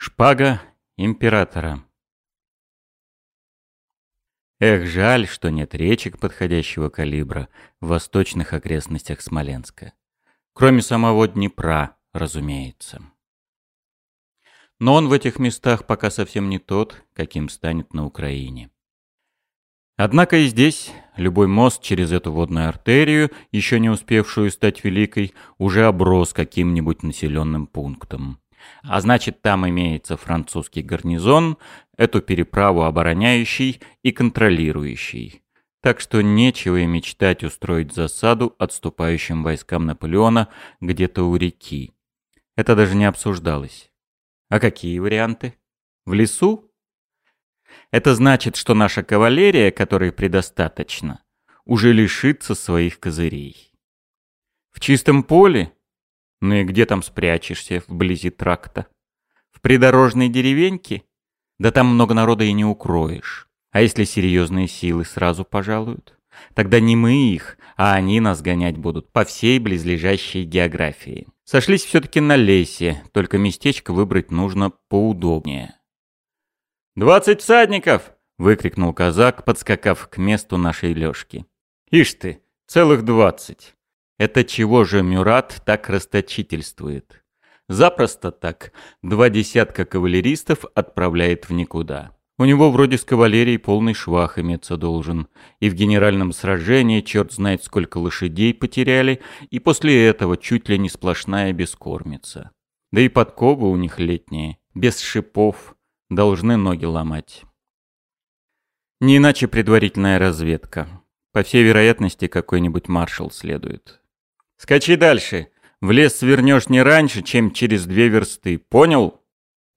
Шпага императора. Эх, жаль, что нет речек подходящего калибра в восточных окрестностях Смоленска. Кроме самого Днепра, разумеется. Но он в этих местах пока совсем не тот, каким станет на Украине. Однако и здесь любой мост через эту водную артерию, еще не успевшую стать великой, уже оброс каким-нибудь населенным пунктом. А значит, там имеется французский гарнизон, эту переправу обороняющий и контролирующий. Так что нечего и мечтать устроить засаду отступающим войскам Наполеона где-то у реки. Это даже не обсуждалось. А какие варианты? В лесу? Это значит, что наша кавалерия, которой предостаточно, уже лишится своих козырей. В чистом поле ну и где там спрячешься, вблизи тракта? В придорожной деревеньке? Да там много народа и не укроешь. А если серьезные силы сразу пожалуют? Тогда не мы их, а они нас гонять будут по всей близлежащей географии. Сошлись все-таки на лесе, только местечко выбрать нужно поудобнее. «Двадцать всадников!» — выкрикнул казак, подскакав к месту нашей лёжки. «Ишь ты, целых двадцать!» Это чего же Мюрат так расточительствует? Запросто так два десятка кавалеристов отправляет в никуда. У него вроде с кавалерией полный швах иметься должен. И в генеральном сражении черт знает сколько лошадей потеряли, и после этого чуть ли не сплошная бескормица. Да и подковы у них летние, без шипов, должны ноги ломать. Не иначе предварительная разведка. По всей вероятности, какой-нибудь маршал следует. Скачи дальше. В лес свернешь не раньше, чем через две версты. Понял?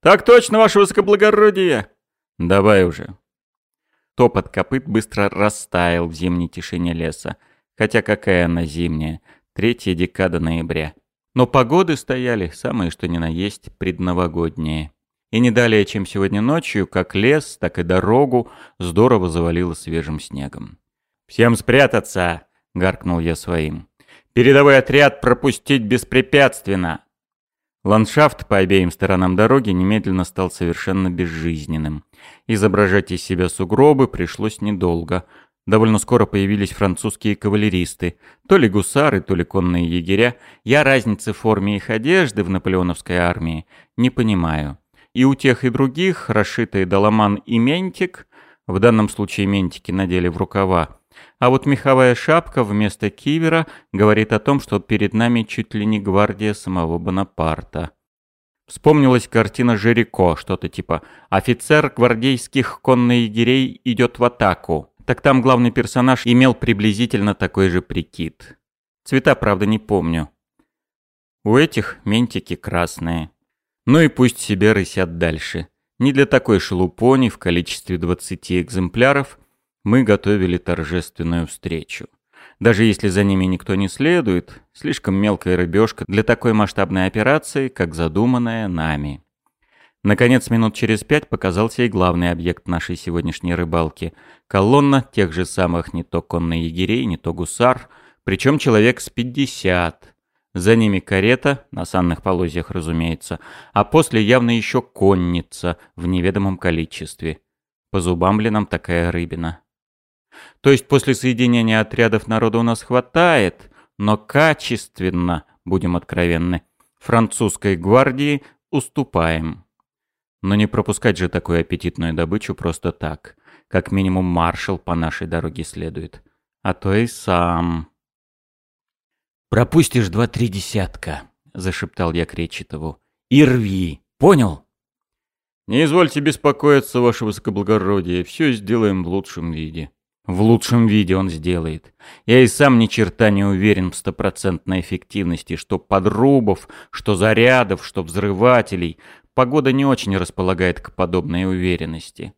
Так точно, ваше высокоблагородие. Давай уже. Топот копыт быстро растаял в зимней тишине леса. Хотя какая она зимняя? Третья декада ноября. Но погоды стояли, самые что ни на есть, предновогодние. И не далее, чем сегодня ночью, как лес, так и дорогу здорово завалило свежим снегом. «Всем спрятаться!» — гаркнул я своим. Передовой отряд пропустить беспрепятственно!» Ландшафт по обеим сторонам дороги немедленно стал совершенно безжизненным. Изображать из себя сугробы пришлось недолго. Довольно скоро появились французские кавалеристы. То ли гусары, то ли конные егеря. Я разницы в форме их одежды в наполеоновской армии не понимаю. И у тех и других, расшитые доломан и ментик, в данном случае ментики надели в рукава, а вот меховая шапка вместо кивера говорит о том, что перед нами чуть ли не гвардия самого Бонапарта. Вспомнилась картина Жирико, что-то типа «Офицер гвардейских конноегерей идет в атаку». Так там главный персонаж имел приблизительно такой же прикид. Цвета, правда, не помню. У этих ментики красные. Ну и пусть себе рысят дальше. Не для такой шелупони в количестве 20 экземпляров мы готовили торжественную встречу. Даже если за ними никто не следует, слишком мелкая рыбешка для такой масштабной операции, как задуманная нами. Наконец, минут через пять показался и главный объект нашей сегодняшней рыбалки. Колонна тех же самых не то конных егерей, не то гусар, причем человек с пятьдесят. За ними карета, на санных полозьях, разумеется, а после явно еще конница в неведомом количестве. По зубам ли нам такая рыбина? То есть после соединения отрядов народа у нас хватает, но качественно, будем откровенны, французской гвардии уступаем. Но не пропускать же такую аппетитную добычу просто так. Как минимум маршал по нашей дороге следует. А то и сам. «Пропустишь два-три десятка», — зашептал я Кречетову. «И рви, понял?» «Не извольте беспокоиться, ваше высокоблагородие, все сделаем в лучшем виде». В лучшем виде он сделает. Я и сам ни черта не уверен в стопроцентной эффективности, что подрубов, что зарядов, что взрывателей. Погода не очень располагает к подобной уверенности.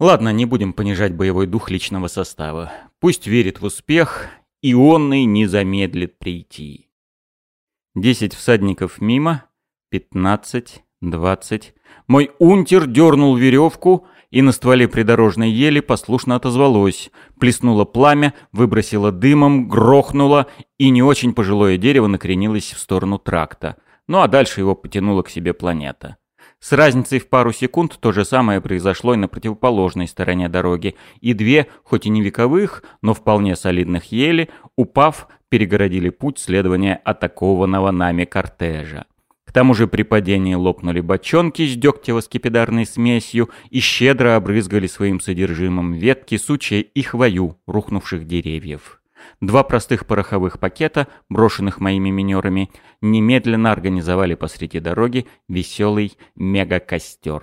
Ладно, не будем понижать боевой дух личного состава. Пусть верит в успех, и он и не замедлит прийти. Десять всадников мимо, пятнадцать, двадцать. Мой унтер дернул веревку — и на стволе придорожной ели послушно отозвалось, плеснуло пламя, выбросило дымом, грохнуло, и не очень пожилое дерево накренилось в сторону тракта. Ну а дальше его потянула к себе планета. С разницей в пару секунд то же самое произошло и на противоположной стороне дороги, и две, хоть и не вековых, но вполне солидных ели, упав, перегородили путь следования атакованного нами кортежа. К тому же при падении лопнули бочонки с дегтево-скипидарной смесью и щедро обрызгали своим содержимым ветки, сучья и хвою рухнувших деревьев. Два простых пороховых пакета, брошенных моими минерами, немедленно организовали посреди дороги веселый мегакостер.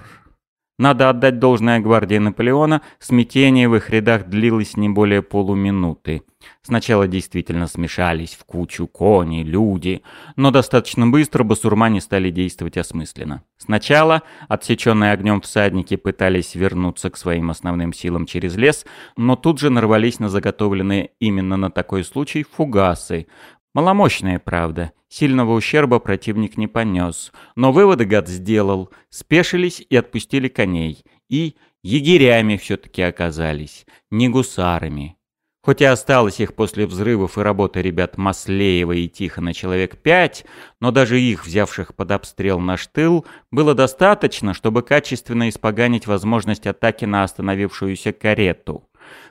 Надо отдать должное гвардии Наполеона, смятение в их рядах длилось не более полуминуты. Сначала действительно смешались в кучу кони, люди, но достаточно быстро басурмане стали действовать осмысленно. Сначала отсеченные огнем всадники пытались вернуться к своим основным силам через лес, но тут же нарвались на заготовленные именно на такой случай фугасы, Маломощная, правда. Сильного ущерба противник не понес. Но выводы гад сделал. Спешились и отпустили коней. И егерями все-таки оказались. Не гусарами. Хоть и осталось их после взрывов и работы ребят Маслеева и Тихона человек пять, но даже их, взявших под обстрел наш тыл, было достаточно, чтобы качественно испоганить возможность атаки на остановившуюся карету.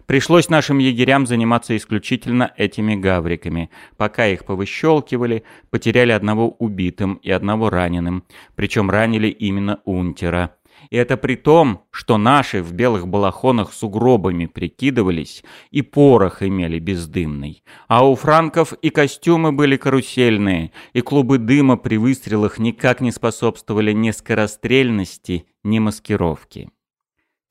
Пришлось нашим егерям заниматься исключительно этими гавриками. Пока их повыщелкивали, потеряли одного убитым и одного раненым. Причем ранили именно унтера. И это при том, что наши в белых балахонах с угробами прикидывались и порох имели бездымный. А у франков и костюмы были карусельные, и клубы дыма при выстрелах никак не способствовали ни скорострельности, ни маскировке.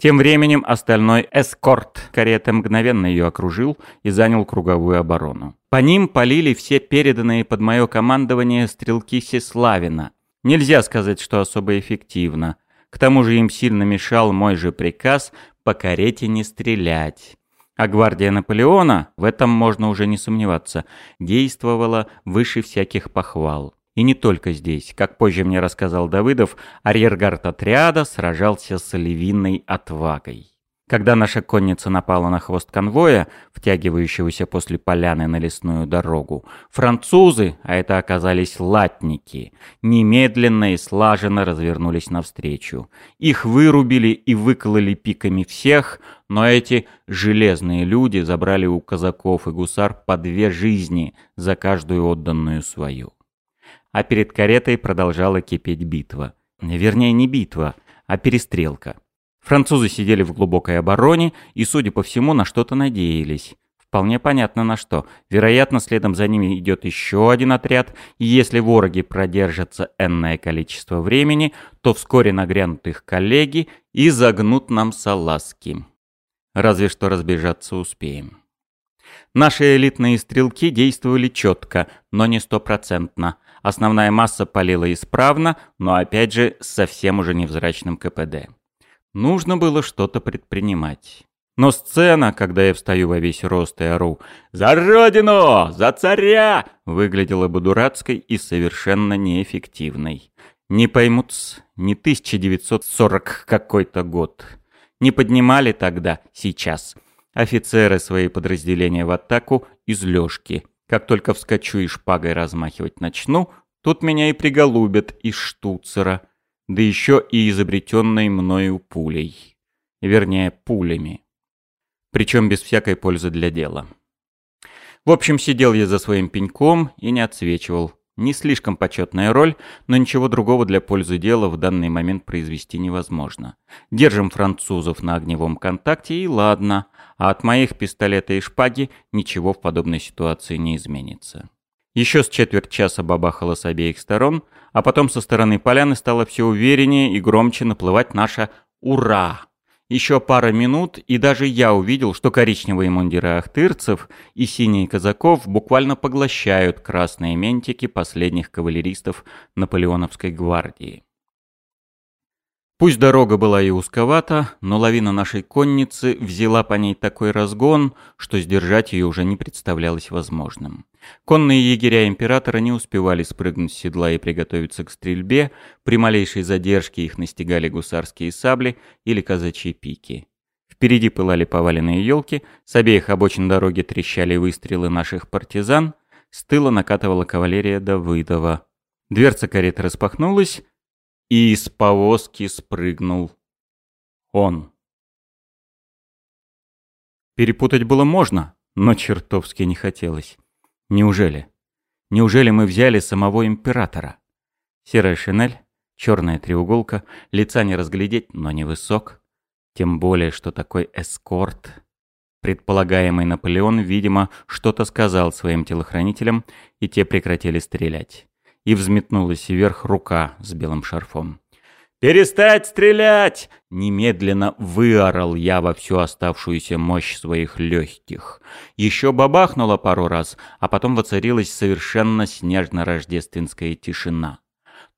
Тем временем остальной эскорт кареты мгновенно ее окружил и занял круговую оборону. По ним полили все переданные под мое командование стрелки Сеславина. Нельзя сказать, что особо эффективно. К тому же им сильно мешал мой же приказ по карете не стрелять. А гвардия Наполеона, в этом можно уже не сомневаться, действовала выше всяких похвал. И не только здесь. Как позже мне рассказал Давыдов, арьергард отряда сражался с львиной отвагой. Когда наша конница напала на хвост конвоя, втягивающегося после поляны на лесную дорогу, французы, а это оказались латники, немедленно и слаженно развернулись навстречу. Их вырубили и выкололи пиками всех, но эти железные люди забрали у казаков и гусар по две жизни за каждую отданную свою а перед каретой продолжала кипеть битва. Вернее, не битва, а перестрелка. Французы сидели в глубокой обороне и, судя по всему, на что-то надеялись. Вполне понятно на что. Вероятно, следом за ними идет еще один отряд, и если вороги продержатся энное количество времени, то вскоре нагрянут их коллеги и загнут нам салазки. Разве что разбежаться успеем. Наши элитные стрелки действовали четко, но не стопроцентно. Основная масса палила исправно, но опять же с совсем уже невзрачным КПД. Нужно было что-то предпринимать. Но сцена, когда я встаю во весь рост и ору «За Родину! За царя!» выглядела бы дурацкой и совершенно неэффективной. Не поймут, не 1940 какой-то год. Не поднимали тогда, сейчас, офицеры свои подразделения в атаку из лёжки. Как только вскочу и шпагой размахивать начну, тут меня и приголубят из штуцера, да еще и изобретенной мною пулей. Вернее, пулями. Причем без всякой пользы для дела. В общем, сидел я за своим пеньком и не отсвечивал. Не слишком почетная роль, но ничего другого для пользы дела в данный момент произвести невозможно. Держим французов на огневом контакте и ладно, а от моих пистолета и шпаги ничего в подобной ситуации не изменится. Еще с четверть часа бабахало с обеих сторон, а потом со стороны поляны стало все увереннее и громче наплывать наша «Ура!». Еще пара минут, и даже я увидел, что коричневые мундиры ахтырцев и синие казаков буквально поглощают красные ментики последних кавалеристов Наполеоновской гвардии. Пусть дорога была и узковата, но лавина нашей конницы взяла по ней такой разгон, что сдержать ее уже не представлялось возможным. Конные егеря императора не успевали спрыгнуть с седла и приготовиться к стрельбе, при малейшей задержке их настигали гусарские сабли или казачьи пики. Впереди пылали поваленные елки, с обеих обочин дороги трещали выстрелы наших партизан, с тыла накатывала кавалерия Давыдова. Дверца кареты распахнулась, и из повозки спрыгнул он. Перепутать было можно, но чертовски не хотелось. Неужели? Неужели мы взяли самого императора? Серая шинель, черная треуголка, лица не разглядеть, но невысок. Тем более, что такой эскорт. Предполагаемый Наполеон, видимо, что-то сказал своим телохранителям, и те прекратили стрелять. И взметнулась вверх рука с белым шарфом. «Перестать стрелять!» Немедленно выорал я во всю оставшуюся мощь своих легких. Еще бабахнуло пару раз, а потом воцарилась совершенно снежно-рождественская тишина.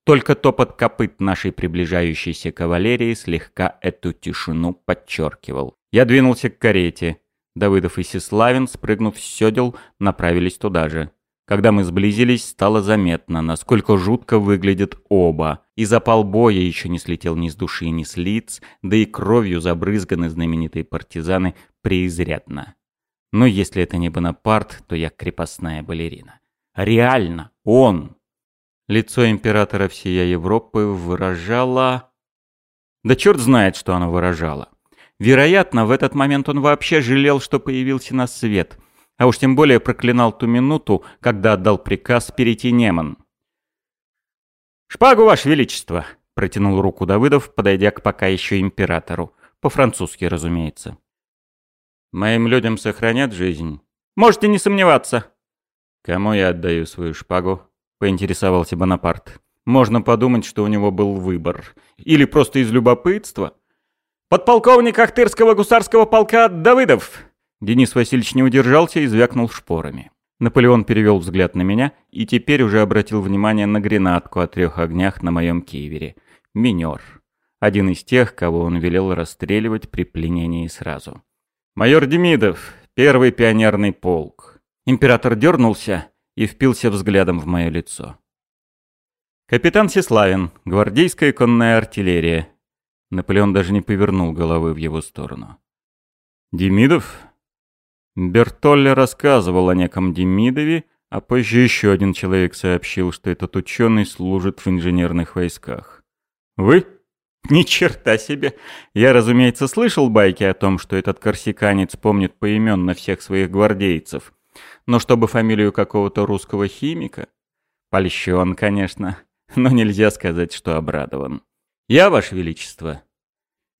Только топот копыт нашей приближающейся кавалерии слегка эту тишину подчеркивал. Я двинулся к карете. Давыдов и Сеславин, спрыгнув с седел, направились туда же. Когда мы сблизились, стало заметно, насколько жутко выглядят оба. И запал боя еще не слетел ни с души, ни с лиц, да и кровью забрызганы знаменитые партизаны преизрядно. Но если это не Бонапарт, то я крепостная балерина. Реально, он! Лицо императора всея Европы выражало... Да черт знает, что оно выражало. Вероятно, в этот момент он вообще жалел, что появился на свет — а уж тем более проклинал ту минуту, когда отдал приказ перейти Неман. «Шпагу, Ваше Величество!» — протянул руку Давыдов, подойдя к пока еще императору. По-французски, разумеется. «Моим людям сохранят жизнь?» «Можете не сомневаться!» «Кому я отдаю свою шпагу?» — поинтересовался Бонапарт. «Можно подумать, что у него был выбор. Или просто из любопытства?» «Подполковник Ахтырского гусарского полка Давыдов!» Денис Васильевич не удержался и звякнул шпорами. Наполеон перевел взгляд на меня и теперь уже обратил внимание на гренатку о трех огнях на моем кивере. Минер. Один из тех, кого он велел расстреливать при пленении сразу. «Майор Демидов, первый пионерный полк». Император дернулся и впился взглядом в мое лицо. «Капитан Сеславин, гвардейская конная артиллерия». Наполеон даже не повернул головы в его сторону. «Демидов?» Бертолли рассказывал о неком Демидове, а позже еще один человек сообщил, что этот ученый служит в инженерных войсках. «Вы?» «Ни черта себе! Я, разумеется, слышал байки о том, что этот корсиканец помнит поименно всех своих гвардейцев. Но чтобы фамилию какого-то русского химика? Польщен, конечно, но нельзя сказать, что обрадован. Я, Ваше Величество.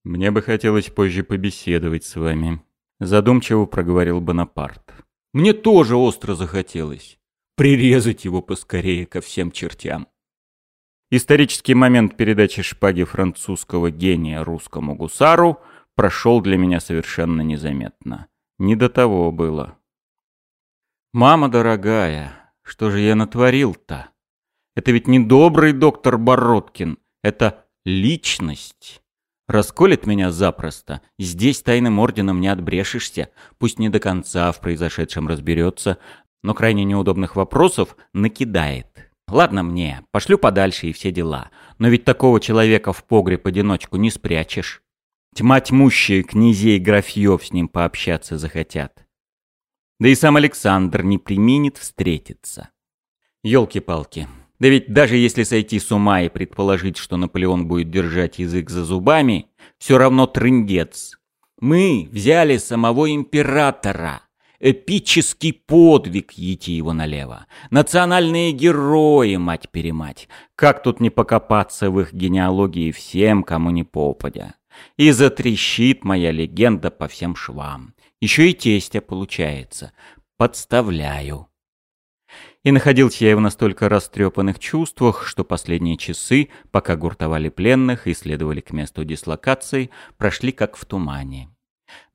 Мне бы хотелось позже побеседовать с вами. Задумчиво проговорил Бонапарт. Мне тоже остро захотелось. Прирезать его поскорее ко всем чертям. Исторический момент передачи шпаги французского гения русскому гусару прошел для меня совершенно незаметно. Не до того было. «Мама дорогая, что же я натворил-то? Это ведь не добрый доктор Бородкин, это личность». Расколет меня запросто. Здесь тайным орденом не отбрешешься. Пусть не до конца в произошедшем разберется, но крайне неудобных вопросов накидает. Ладно мне, пошлю подальше и все дела. Но ведь такого человека в погреб одиночку не спрячешь. Тьма тьмущая князей графьев с ним пообщаться захотят. Да и сам Александр не применит встретиться. Ёлки-палки. Да ведь даже если сойти с ума и предположить, что Наполеон будет держать язык за зубами, все равно трындец. Мы взяли самого императора. Эпический подвиг, идти его налево. Национальные герои, мать-перемать. Как тут не покопаться в их генеалогии всем, кому не попадя. И затрещит моя легенда по всем швам. Еще и тестя получается. Подставляю. И находился я в настолько растрепанных чувствах, что последние часы, пока гуртовали пленных и следовали к месту дислокации, прошли как в тумане.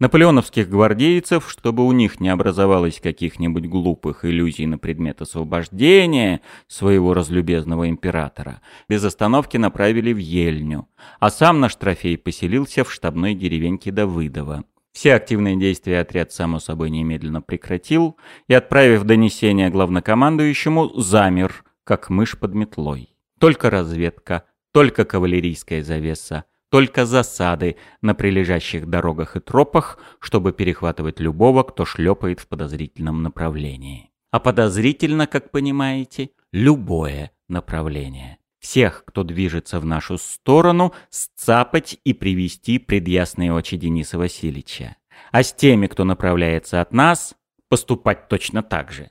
Наполеоновских гвардейцев, чтобы у них не образовалось каких-нибудь глупых иллюзий на предмет освобождения своего разлюбезного императора, без остановки направили в Ельню, а сам наш трофей поселился в штабной деревеньке Давыдова. Все активные действия отряд, само собой, немедленно прекратил и, отправив донесение главнокомандующему, замер, как мышь под метлой. Только разведка, только кавалерийская завеса, только засады на прилежащих дорогах и тропах, чтобы перехватывать любого, кто шлепает в подозрительном направлении. А подозрительно, как понимаете, любое направление. Всех, кто движется в нашу сторону, сцапать и привести пред очи Дениса Васильевича. А с теми, кто направляется от нас, поступать точно так же.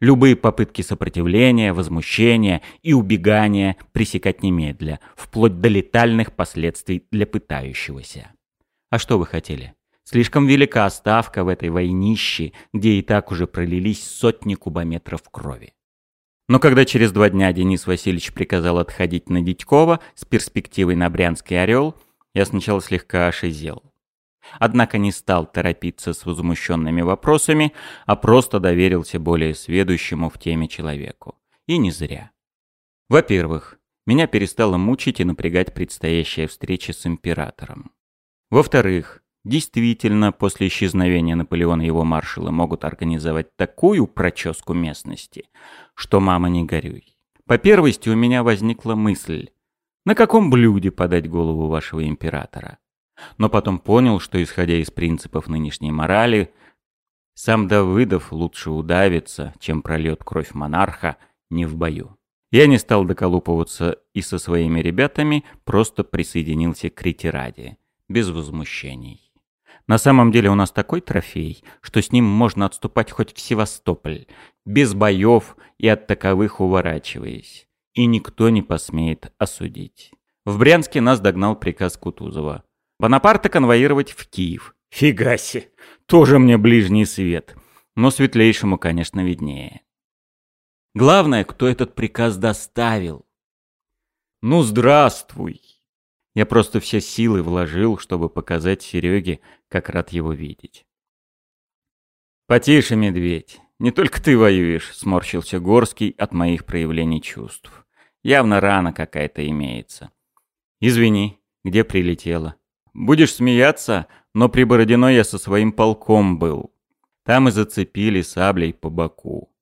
Любые попытки сопротивления, возмущения и убегания пресекать немедля, вплоть до летальных последствий для пытающегося. А что вы хотели? Слишком велика ставка в этой войнище, где и так уже пролились сотни кубометров крови. Но когда через два дня Денис Васильевич приказал отходить на Дядькова с перспективой на Брянский «Орел», я сначала слегка ошизел. Однако не стал торопиться с возмущенными вопросами, а просто доверился более сведущему в теме человеку. И не зря. Во-первых, меня перестала мучить и напрягать предстоящая встреча с императором. Во-вторых, действительно, после исчезновения Наполеона его маршалы могут организовать такую проческу местности, что мама не горюй. По первости у меня возникла мысль, на каком блюде подать голову вашего императора? но потом понял, что, исходя из принципов нынешней морали, сам Давыдов лучше удавится, чем прольет кровь монарха не в бою. Я не стал доколупываться и со своими ребятами, просто присоединился к ретираде, без возмущений. На самом деле у нас такой трофей, что с ним можно отступать хоть в Севастополь, без боев и от таковых уворачиваясь. И никто не посмеет осудить. В Брянске нас догнал приказ Кутузова. Бонапарта конвоировать в Киев. Фига себе, тоже мне ближний свет. Но светлейшему, конечно, виднее. Главное, кто этот приказ доставил. Ну, здравствуй. Я просто все силы вложил, чтобы показать Сереге, как рад его видеть. «Потише, медведь. Не только ты воюешь», — сморщился Горский от моих проявлений чувств. «Явно рана какая-то имеется. Извини, где прилетела?» Будешь смеяться, но при Бородиной я со своим полком был. Там и зацепили саблей по боку.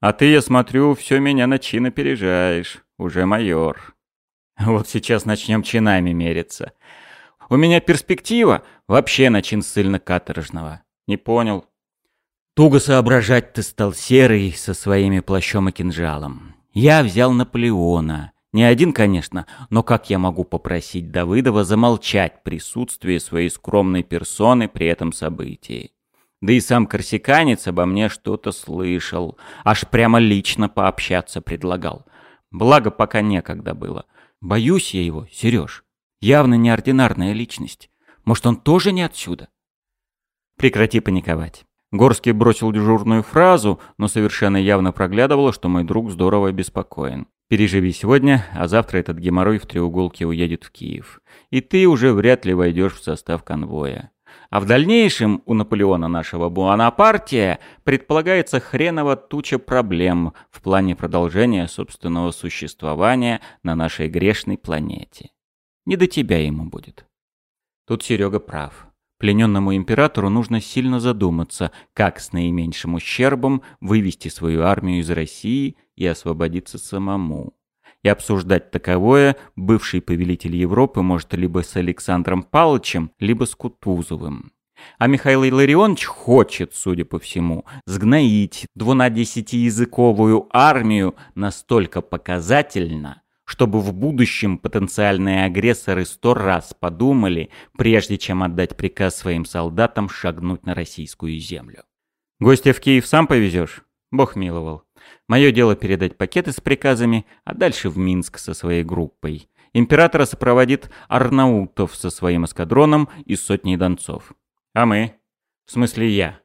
А ты, я смотрю, все меня на чин опережаешь. Уже майор. Вот сейчас начнем чинами мериться. У меня перспектива вообще на чин ссыльно-каторжного. Не понял. Туго соображать ты стал серый со своими плащом и кинжалом. Я взял Наполеона. Не один, конечно, но как я могу попросить Давыдова замолчать присутствие своей скромной персоны при этом событии? Да и сам корсиканец обо мне что-то слышал, аж прямо лично пообщаться предлагал. Благо, пока некогда было. Боюсь я его, Сереж. Явно неординарная личность. Может, он тоже не отсюда? Прекрати паниковать. Горский бросил дежурную фразу, но совершенно явно проглядывало, что мой друг здорово обеспокоен. Переживи сегодня, а завтра этот геморрой в треуголке уедет в Киев. И ты уже вряд ли войдешь в состав конвоя. А в дальнейшем у Наполеона нашего Буанапартия предполагается хреново туча проблем в плане продолжения собственного существования на нашей грешной планете. Не до тебя ему будет. Тут Серега прав. Плененному императору нужно сильно задуматься, как с наименьшим ущербом вывести свою армию из России и освободиться самому. И обсуждать таковое бывший повелитель Европы может либо с Александром Павловичем, либо с Кутузовым. А Михаил Илларионович хочет, судя по всему, сгноить двунадесятиязыковую армию настолько показательно, чтобы в будущем потенциальные агрессоры сто раз подумали, прежде чем отдать приказ своим солдатам шагнуть на российскую землю. Гостя в Киев сам повезешь? Бог миловал. Мое дело передать пакеты с приказами, а дальше в Минск со своей группой. Императора сопроводит Арнаутов со своим эскадроном и сотней донцов. А мы? В смысле я.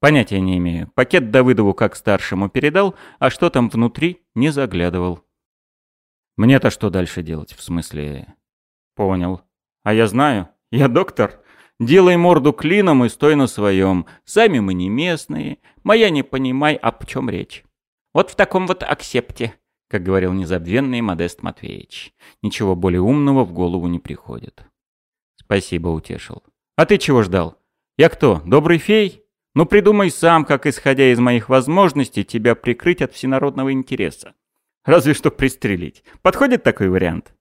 Понятия не имею. Пакет Давыдову как старшему передал, а что там внутри, не заглядывал. Мне-то что дальше делать, в смысле... Понял. А я знаю. Я доктор. Делай морду клином и стой на своем. Сами мы не местные. Моя не понимай, о чем речь. Вот в таком вот аксепте, как говорил незабвенный Модест Матвеевич. Ничего более умного в голову не приходит. Спасибо, утешил. А ты чего ждал? Я кто, добрый фей? Ну придумай сам, как, исходя из моих возможностей, тебя прикрыть от всенародного интереса. Разве что пристрелить. Подходит такой вариант?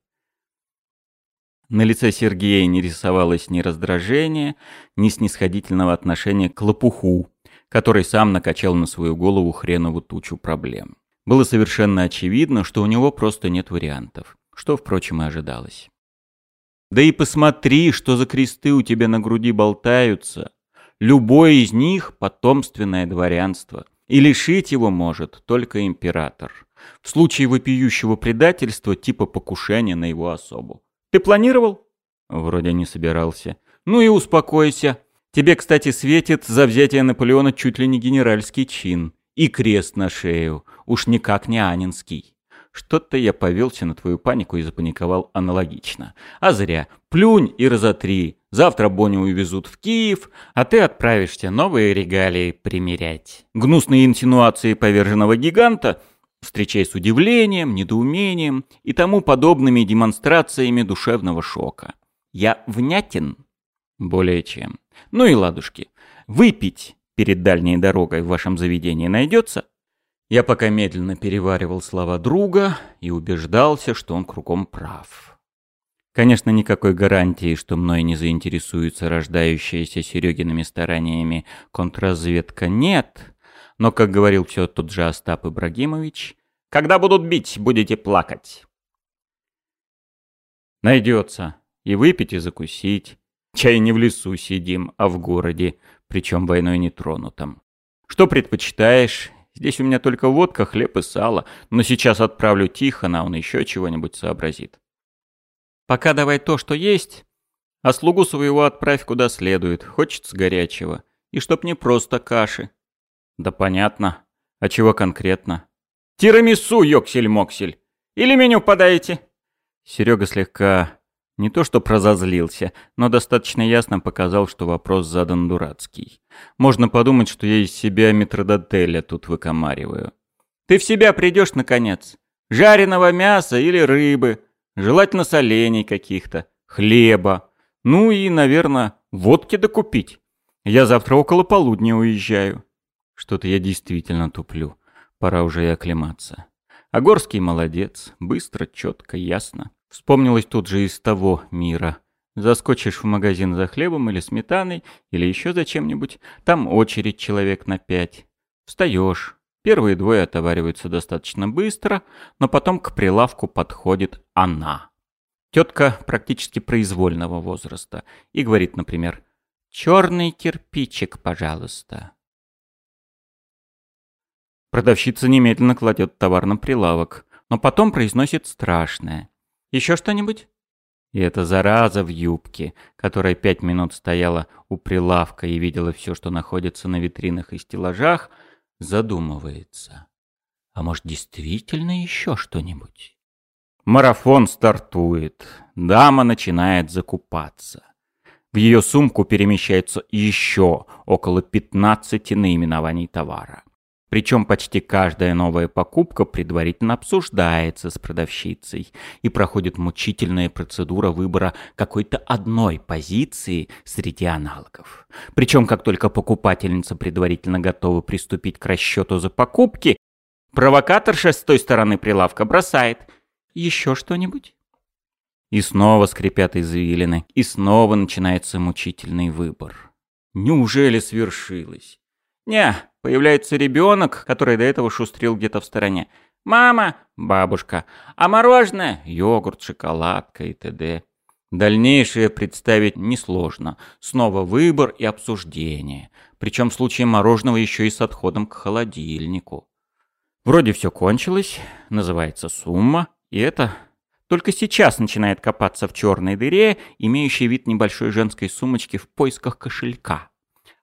На лице Сергея не рисовалось ни раздражения, ни снисходительного отношения к лопуху, который сам накачал на свою голову хренову тучу проблем. Было совершенно очевидно, что у него просто нет вариантов, что, впрочем, и ожидалось. Да и посмотри, что за кресты у тебя на груди болтаются. Любой из них — потомственное дворянство, и лишить его может только император. В случае вопиющего предательства типа покушения на его особу. Ты планировал? Вроде не собирался. Ну и успокойся. Тебе, кстати, светит за взятие Наполеона чуть ли не генеральский чин. И крест на шею. Уж никак не Анинский. Что-то я повелся на твою панику и запаниковал аналогично. А зря. Плюнь и разотри. Завтра Боню увезут в Киев, а ты отправишься новые регалии примерять. Гнусные инсинуации поверженного гиганта встречай с удивлением, недоумением и тому подобными демонстрациями душевного шока. Я внятен? Более чем. Ну и ладушки. Выпить перед дальней дорогой в вашем заведении найдется? Я пока медленно переваривал слова друга и убеждался, что он кругом прав. Конечно, никакой гарантии, что мной не заинтересуется рождающаяся Серегиными стараниями контрразведка, нет. Но, как говорил все тот же Остап Ибрагимович, «Когда будут бить, будете плакать». Найдется. И выпить, и закусить. Чай не в лесу сидим, а в городе, причем войной не тронутом. Что предпочитаешь, Здесь у меня только водка, хлеб и сало, но сейчас отправлю Тихона, он еще чего-нибудь сообразит. Пока давай то, что есть, а слугу своего отправь куда следует, хочется горячего. И чтоб не просто каши. Да понятно. А чего конкретно? Тирамису, ёксель-моксель. Или меню подаете? Серега слегка не то что прозазлился, но достаточно ясно показал, что вопрос задан дурацкий. Можно подумать, что я из себя метродотеля тут выкомариваю. «Ты в себя придешь, наконец? Жареного мяса или рыбы, желательно солений каких-то, хлеба, ну и, наверное, водки докупить. Я завтра около полудня уезжаю». Что-то я действительно туплю. Пора уже и оклематься. А молодец, быстро, четко, ясно. Вспомнилось тут же из того мира. Заскочишь в магазин за хлебом или сметаной, или еще за чем-нибудь, там очередь человек на пять. Встаешь. Первые двое отовариваются достаточно быстро, но потом к прилавку подходит она. Тетка практически произвольного возраста и говорит, например, «Черный кирпичик, пожалуйста». Продавщица немедленно кладет товар на прилавок, но потом произносит страшное. Еще что-нибудь?» И эта зараза в юбке, которая пять минут стояла у прилавка и видела все, что находится на витринах и стеллажах, задумывается. А может, действительно еще что-нибудь? Марафон стартует. Дама начинает закупаться. В ее сумку перемещается еще около 15 наименований товара. Причем почти каждая новая покупка предварительно обсуждается с продавщицей и проходит мучительная процедура выбора какой-то одной позиции среди аналогов. Причем как только покупательница предварительно готова приступить к расчету за покупки, провокаторша с той стороны прилавка бросает «Еще что-нибудь?» И снова скрипят извилины, и снова начинается мучительный выбор. Неужели свершилось? Не, Появляется ребенок, который до этого шустрил где-то в стороне. «Мама!» – бабушка. «А мороженое?» – йогурт, шоколадка и т.д. Дальнейшее представить несложно. Снова выбор и обсуждение. Причем в случае мороженого еще и с отходом к холодильнику. Вроде все кончилось, называется сумма, и это только сейчас начинает копаться в черной дыре, имеющей вид небольшой женской сумочки в поисках кошелька.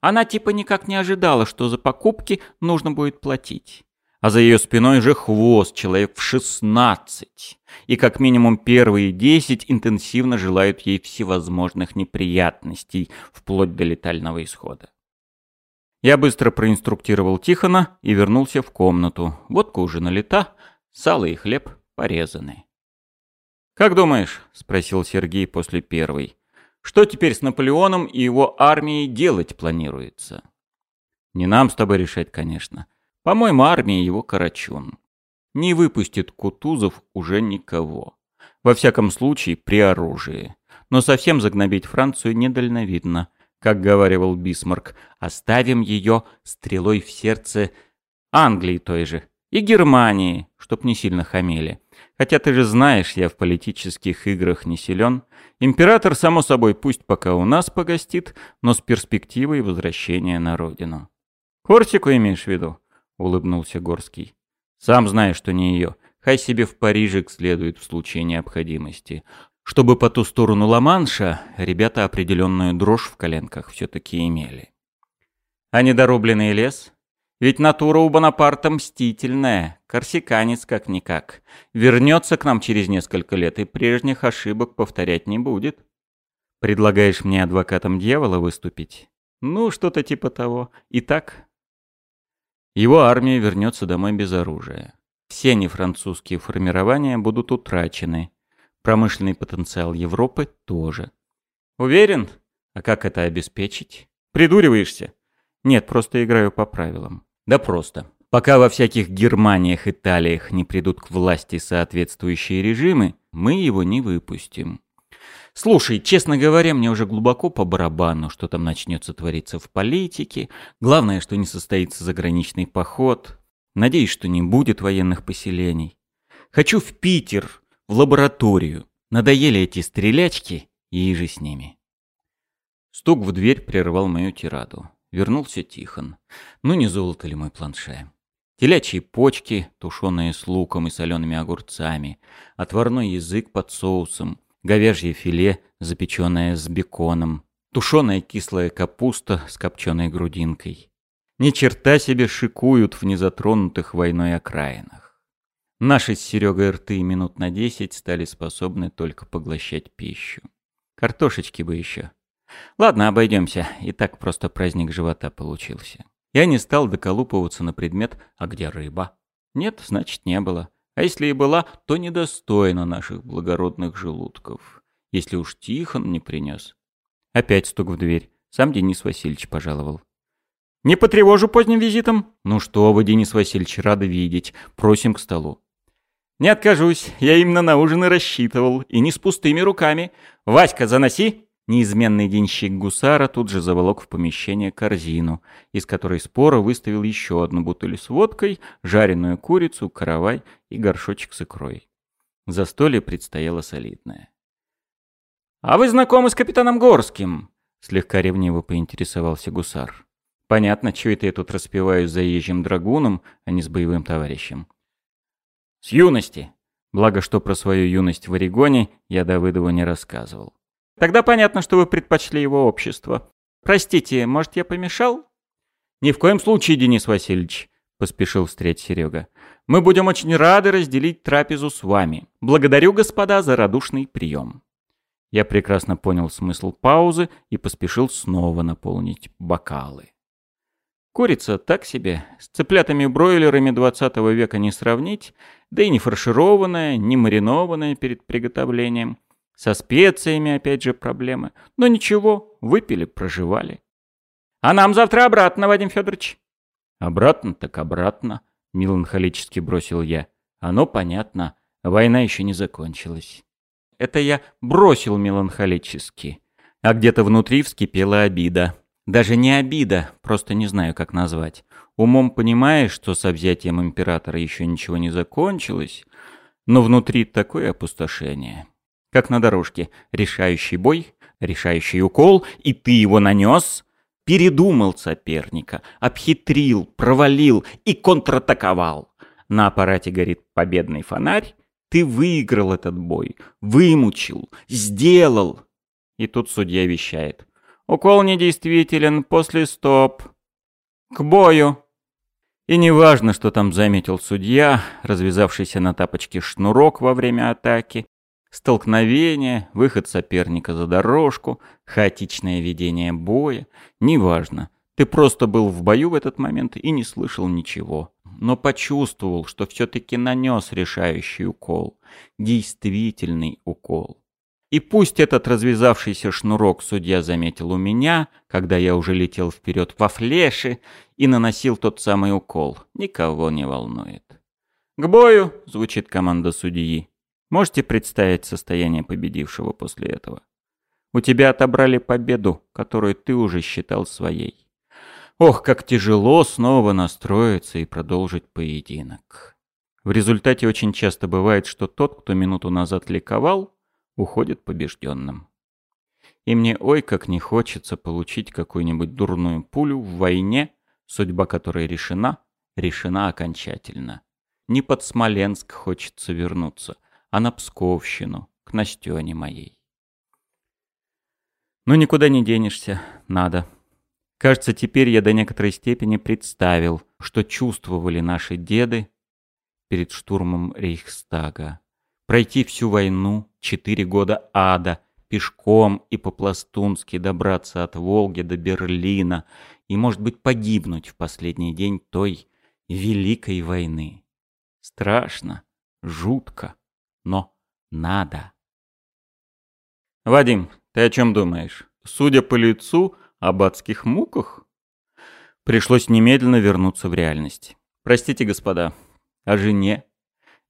Она типа никак не ожидала, что за покупки нужно будет платить. А за ее спиной же хвост, человек в 16. И как минимум первые 10 интенсивно желают ей всевозможных неприятностей, вплоть до летального исхода. Я быстро проинструктировал Тихона и вернулся в комнату. Водка уже налита, сало и хлеб порезаны. «Как думаешь?» — спросил Сергей после первой. Что теперь с Наполеоном и его армией делать планируется? Не нам с тобой решать, конечно. По-моему, армия его Карачун. Не выпустит Кутузов уже никого. Во всяком случае, при оружии. Но совсем загнобить Францию недальновидно. Как говаривал Бисмарк, оставим ее стрелой в сердце Англии той же. И Германии, чтоб не сильно хамели. Хотя ты же знаешь, я в политических играх не силен. Император, само собой, пусть пока у нас погостит, но с перспективой возвращения на родину. «Корсику имеешь в виду?» — улыбнулся Горский. «Сам знаешь, что не ее. Хай себе в Париже следует в случае необходимости. Чтобы по ту сторону Ла-Манша ребята определенную дрожь в коленках все-таки имели. А недорубленный лес? Ведь натура у Бонапарта мстительная, корсиканец как-никак. Вернется к нам через несколько лет и прежних ошибок повторять не будет. Предлагаешь мне адвокатом дьявола выступить? Ну, что-то типа того. Итак, его армия вернется домой без оружия. Все нефранцузские формирования будут утрачены. Промышленный потенциал Европы тоже. Уверен? А как это обеспечить? Придуриваешься? Нет, просто играю по правилам. Да просто. Пока во всяких Германиях, Италиях не придут к власти соответствующие режимы, мы его не выпустим. Слушай, честно говоря, мне уже глубоко по барабану, что там начнется твориться в политике. Главное, что не состоится заграничный поход. Надеюсь, что не будет военных поселений. Хочу в Питер, в лабораторию. Надоели эти стрелячки, и же с ними. Стук в дверь прервал мою тираду. Вернулся Тихон. Ну не золото ли мой планше? Телячьи почки, тушеные с луком и солеными огурцами, отварной язык под соусом, говяжье филе, запеченное с беконом, тушеная кислая капуста с копченой грудинкой. Ни черта себе шикуют в незатронутых войной окраинах. Наши с Серегой рты минут на десять стали способны только поглощать пищу. Картошечки бы еще. Ладно, обойдемся. И так просто праздник живота получился. Я не стал доколупываться на предмет «А где рыба?» Нет, значит, не было. А если и была, то недостойна наших благородных желудков. Если уж Тихон не принес. Опять стук в дверь. Сам Денис Васильевич пожаловал. «Не потревожу поздним визитом?» «Ну что вы, Денис Васильевич, рады видеть. Просим к столу». «Не откажусь. Я именно на ужин и рассчитывал. И не с пустыми руками. Васька, заноси!» Неизменный денщик гусара тут же заволок в помещение корзину, из которой споро выставил еще одну бутыль с водкой, жареную курицу, каравай и горшочек с икрой. Застолье предстояло солидное. «А вы знакомы с капитаном Горским?» — слегка ревниво поинтересовался гусар. Понятно, что это я тут распеваю с заезжим драгуном, а не с боевым товарищем. С юности. Благо, что про свою юность в Орегоне я Давыдову не рассказывал. Тогда понятно, что вы предпочли его общество. Простите, может, я помешал? Ни в коем случае, Денис Васильевич, поспешил встретить Серега. Мы будем очень рады разделить трапезу с вами. Благодарю, господа, за радушный прием. Я прекрасно понял смысл паузы и поспешил снова наполнить бокалы. Курица так себе, с цыплятами-бройлерами 20 века не сравнить, да и не фаршированная, не маринованная перед приготовлением. Со специями опять же проблемы. Но ничего, выпили, проживали. А нам завтра обратно, Вадим Федорович. Обратно так обратно, меланхолически бросил я. Оно понятно, война еще не закончилась. Это я бросил меланхолически, а где-то внутри вскипела обида. Даже не обида, просто не знаю, как назвать. Умом понимаешь, что со взятием императора еще ничего не закончилось, но внутри такое опустошение. Как на дорожке. Решающий бой, решающий укол, и ты его нанес, передумал соперника, обхитрил, провалил и контратаковал. На аппарате горит победный фонарь, ты выиграл этот бой, вымучил, сделал. И тут судья вещает. Укол недействителен, после стоп. К бою. И неважно, что там заметил судья, развязавшийся на тапочке шнурок во время атаки, столкновение, выход соперника за дорожку, хаотичное ведение боя. Неважно. Ты просто был в бою в этот момент и не слышал ничего. Но почувствовал, что все-таки нанес решающий укол. Действительный укол. И пусть этот развязавшийся шнурок судья заметил у меня, когда я уже летел вперед во флеше и наносил тот самый укол, никого не волнует. «К бою!» — звучит команда судьи. Можете представить состояние победившего после этого? У тебя отобрали победу, которую ты уже считал своей. Ох, как тяжело снова настроиться и продолжить поединок. В результате очень часто бывает, что тот, кто минуту назад ликовал, уходит побежденным. И мне ой как не хочется получить какую-нибудь дурную пулю в войне, судьба которой решена, решена окончательно. Не под Смоленск хочется вернуться, а на Псковщину, к Настене моей. Но никуда не денешься, надо. Кажется, теперь я до некоторой степени представил, что чувствовали наши деды перед штурмом Рейхстага. Пройти всю войну, четыре года ада, пешком и по-пластунски добраться от Волги до Берлина и, может быть, погибнуть в последний день той Великой войны. Страшно, жутко, но надо. Вадим, ты о чем думаешь? Судя по лицу, об адских муках? Пришлось немедленно вернуться в реальность. Простите, господа, о жене.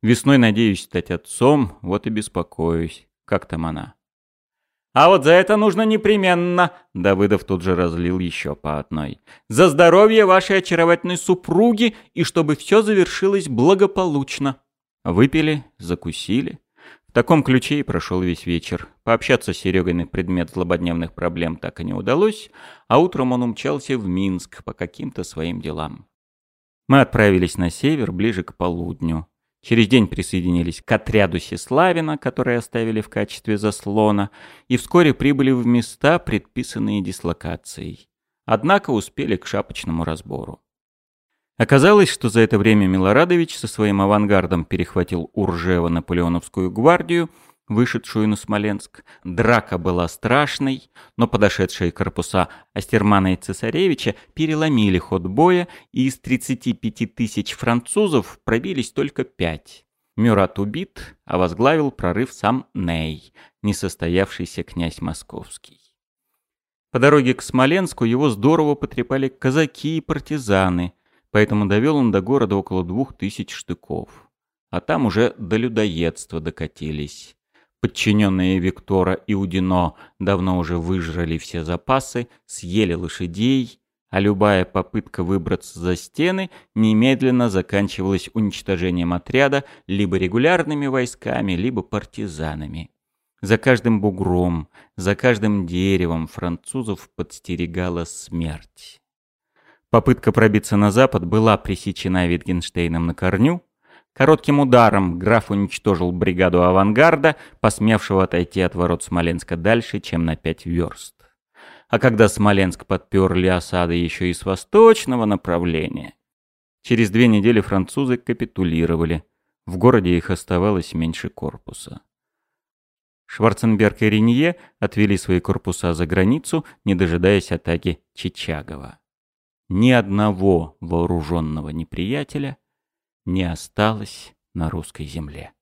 Весной надеюсь стать отцом, вот и беспокоюсь. Как там она? А вот за это нужно непременно, Давыдов тут же разлил еще по одной. За здоровье вашей очаровательной супруги и чтобы все завершилось благополучно. Выпили, закусили, таком ключе и прошел весь вечер. Пообщаться с Серегой на предмет злободневных проблем так и не удалось, а утром он умчался в Минск по каким-то своим делам. Мы отправились на север ближе к полудню. Через день присоединились к отряду Сеславина, который оставили в качестве заслона, и вскоре прибыли в места, предписанные дислокацией. Однако успели к шапочному разбору. Оказалось, что за это время Милорадович со своим авангардом перехватил у Наполеоновскую гвардию, вышедшую на Смоленск. Драка была страшной, но подошедшие корпуса Астермана и Цесаревича переломили ход боя, и из 35 тысяч французов пробились только пять. Мюрат убит, а возглавил прорыв сам Ней, несостоявшийся князь московский. По дороге к Смоленску его здорово потрепали казаки и партизаны – поэтому довел он до города около двух тысяч штыков. А там уже до людоедства докатились. Подчиненные Виктора и Удино давно уже выжрали все запасы, съели лошадей, а любая попытка выбраться за стены немедленно заканчивалась уничтожением отряда либо регулярными войсками, либо партизанами. За каждым бугром, за каждым деревом французов подстерегала смерть. Попытка пробиться на запад была пресечена Витгенштейном на корню. Коротким ударом граф уничтожил бригаду авангарда, посмевшего отойти от ворот Смоленска дальше, чем на пять верст. А когда Смоленск подперли осады еще и с восточного направления, через две недели французы капитулировали. В городе их оставалось меньше корпуса. Шварценберг и Ренье отвели свои корпуса за границу, не дожидаясь атаки Чичагова ни одного вооруженного неприятеля не осталось на русской земле.